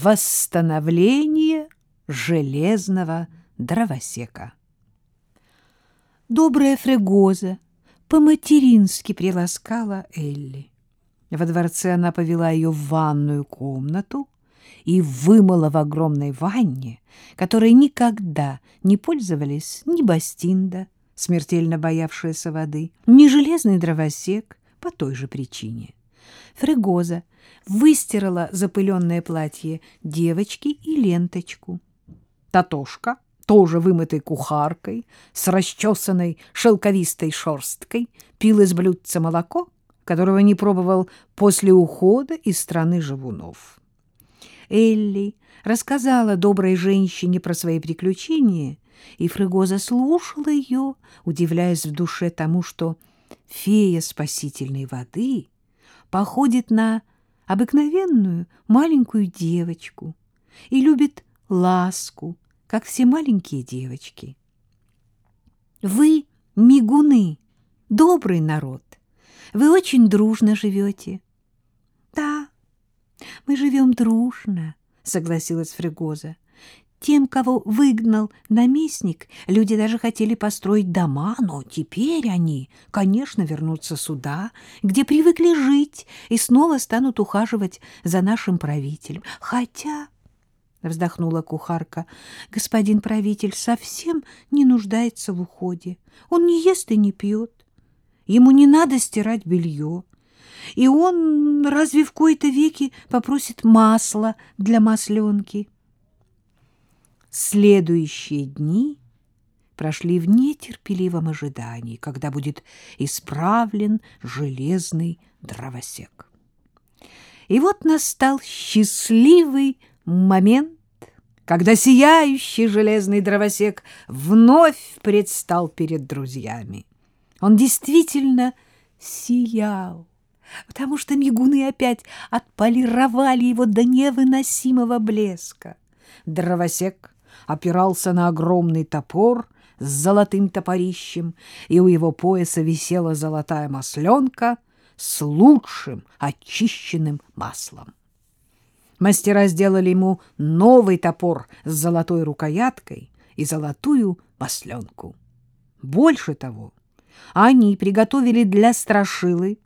Восстановление железного дровосека. Добрая Фрегоза по-матерински приласкала Элли. Во дворце она повела ее в ванную комнату и вымыла в огромной ванне, которой никогда не пользовались ни Бастинда, смертельно боявшаяся воды, ни железный дровосек по той же причине. Фрегоза выстирала запыленное платье девочки и ленточку. Татошка, тоже вымытой кухаркой, с расчесанной шелковистой шерсткой, пил из блюдца молоко, которого не пробовал после ухода из страны живунов. Элли рассказала доброй женщине про свои приключения, и Фрегоза слушала ее, удивляясь в душе тому, что фея спасительной воды походит на обыкновенную маленькую девочку и любит ласку, как все маленькие девочки. Вы, мигуны, добрый народ, вы очень дружно живете. Да, мы живем дружно, согласилась Фрегоза. Тем, кого выгнал наместник, люди даже хотели построить дома, но теперь они, конечно, вернутся сюда, где привыкли жить, и снова станут ухаживать за нашим правителем. Хотя, — вздохнула кухарка, — господин правитель совсем не нуждается в уходе. Он не ест и не пьет. Ему не надо стирать белье. И он разве в кои-то веки попросит масла для масленки? — Следующие дни прошли в нетерпеливом ожидании, когда будет исправлен железный дровосек. И вот настал счастливый момент, когда сияющий железный дровосек вновь предстал перед друзьями. Он действительно сиял, потому что мигуны опять отполировали его до невыносимого блеска. Дровосек опирался на огромный топор с золотым топорищем, и у его пояса висела золотая масленка с лучшим очищенным маслом. Мастера сделали ему новый топор с золотой рукояткой и золотую масленку. Больше того, они приготовили для страшилы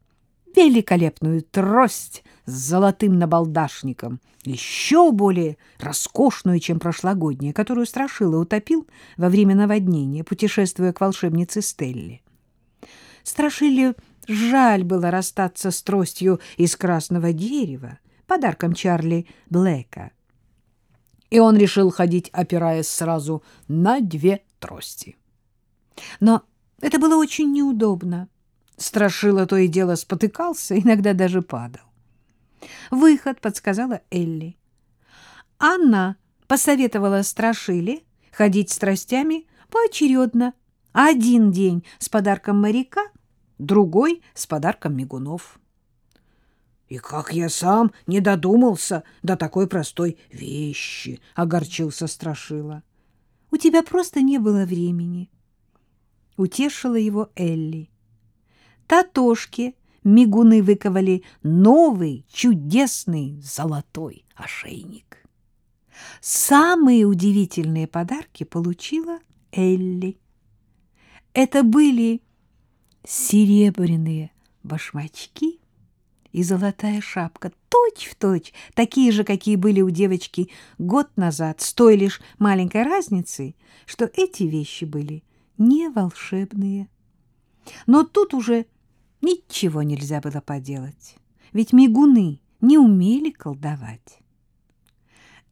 великолепную трость с золотым набалдашником, еще более роскошную, чем прошлогодняя, которую Страшила утопил во время наводнения, путешествуя к волшебнице Стелле. Страшиле жаль было расстаться с тростью из красного дерева, подарком Чарли Блэка. И он решил ходить, опираясь сразу на две трости. Но это было очень неудобно. Страшила то и дело спотыкался, иногда даже падал. Выход подсказала Элли. Анна посоветовала Страшиле ходить с тростями поочередно. Один день с подарком моряка, другой с подарком мигунов. «И как я сам не додумался до такой простой вещи!» — огорчился Страшила. «У тебя просто не было времени», — утешила его Элли. Татошке мигуны выковали новый чудесный золотой ошейник. Самые удивительные подарки получила Элли. Это были серебряные башмачки и золотая шапка, точь-в-точь, такие же, какие были у девочки год назад, с той лишь маленькой разницей, что эти вещи были не волшебные. Но тут уже Ничего нельзя было поделать, ведь мигуны не умели колдовать.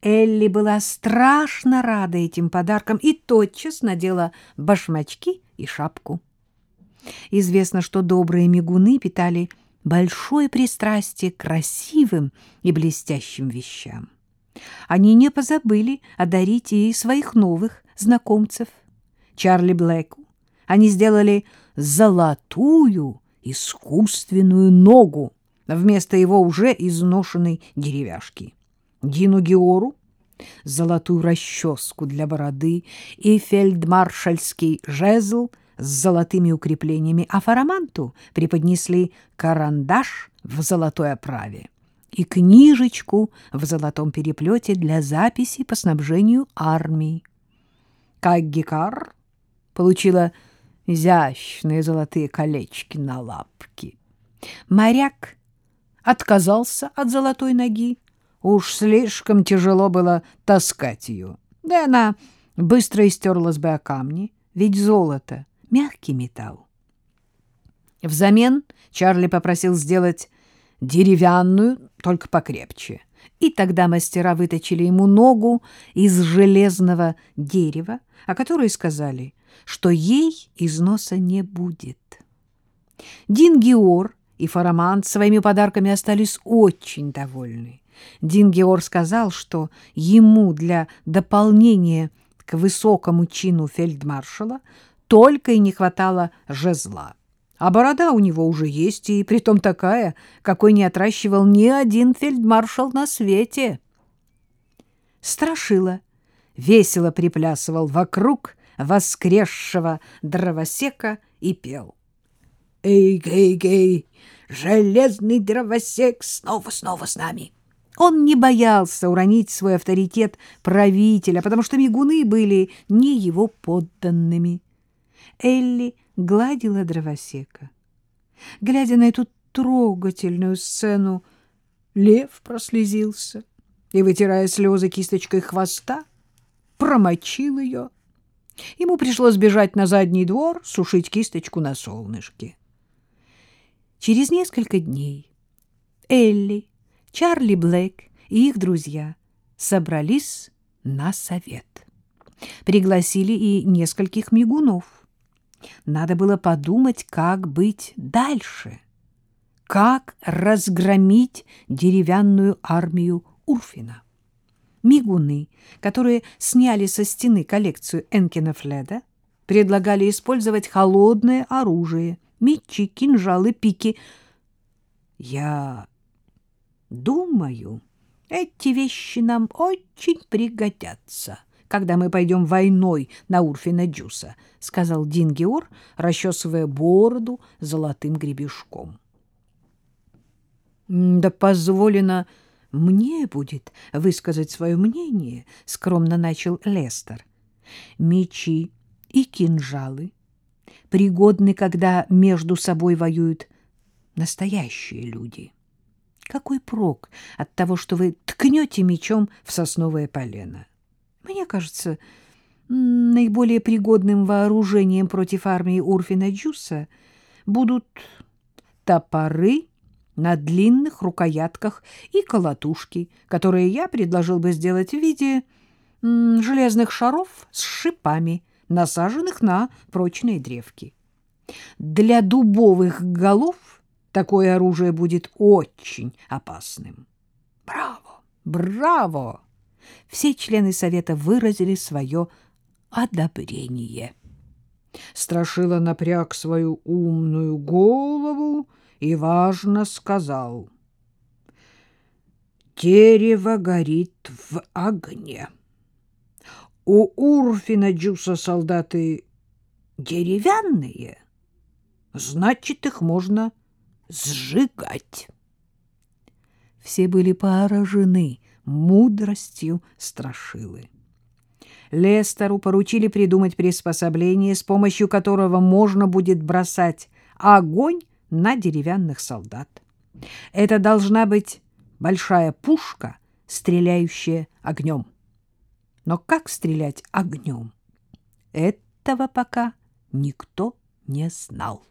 Элли была страшно рада этим подаркам и тотчас надела башмачки и шапку. Известно, что добрые мигуны питали большое пристрастие к красивым и блестящим вещам. Они не позабыли одарить и своих новых знакомцев. Чарли Блэку они сделали золотую искусственную ногу вместо его уже изношенной деревяшки. Дину Геору — золотую расческу для бороды и фельдмаршальский жезл с золотыми укреплениями, а Фараманту преподнесли карандаш в золотой оправе. и книжечку в золотом переплете для записи по снабжению армии. Каггикар получила изящные золотые колечки на лапке. Моряк отказался от золотой ноги. Уж слишком тяжело было таскать ее. Да она быстро истерлась бы о камни, ведь золото — мягкий металл. Взамен Чарли попросил сделать деревянную, только покрепче. И тогда мастера выточили ему ногу из железного дерева, о которой сказали, что ей износа не будет. Дин Геор и Фарамант своими подарками остались очень довольны. Дин Геор сказал, что ему для дополнения к высокому чину фельдмаршала только и не хватало жезла. А борода у него уже есть, и притом такая, какой не отращивал ни один фельдмаршал на свете. Страшила весело приплясывал вокруг воскресшего дровосека и пел. «Эй-гей-гей, железный дровосек снова-снова с нами!» Он не боялся уронить свой авторитет правителя, потому что мигуны были не его подданными. Элли гладила дровосека. Глядя на эту трогательную сцену, лев прослезился и, вытирая слезы кисточкой хвоста, промочил ее. Ему пришлось бежать на задний двор, сушить кисточку на солнышке. Через несколько дней Элли, Чарли Блэк и их друзья собрались на совет. Пригласили и нескольких мигунов. Надо было подумать, как быть дальше, как разгромить деревянную армию Урфина. Мигуны, которые сняли со стены коллекцию Энкина Фледа, предлагали использовать холодное оружие, мечи, кинжалы, пики. Я думаю, эти вещи нам очень пригодятся, когда мы пойдем войной на Урфина Джуса, — сказал Дин Геор, расчесывая бороду золотым гребешком. — Да позволено мне будет высказать свое мнение, — скромно начал Лестер. Мечи и кинжалы пригодны, когда между собой воюют настоящие люди. Какой прок от того, что вы ткнете мечом в сосновое полено? Мне кажется, наиболее пригодным вооружением против армии Урфина Джуса будут топоры на длинных рукоятках и колотушки, которые я предложил бы сделать в виде железных шаров с шипами, насаженных на прочные древки. Для дубовых голов такое оружие будет очень опасным. Браво! Браво! Все члены совета выразили свое одобрение. Страшила напряг свою умную голову и важно сказал. Дерево горит в огне. У Урфина Джуса солдаты деревянные, значит, их можно сжигать. Все были поражены мудростью страшилы. Лестеру поручили придумать приспособление, с помощью которого можно будет бросать огонь на деревянных солдат. Это должна быть большая пушка, стреляющая огнем. Но как стрелять огнем? Этого пока никто не знал.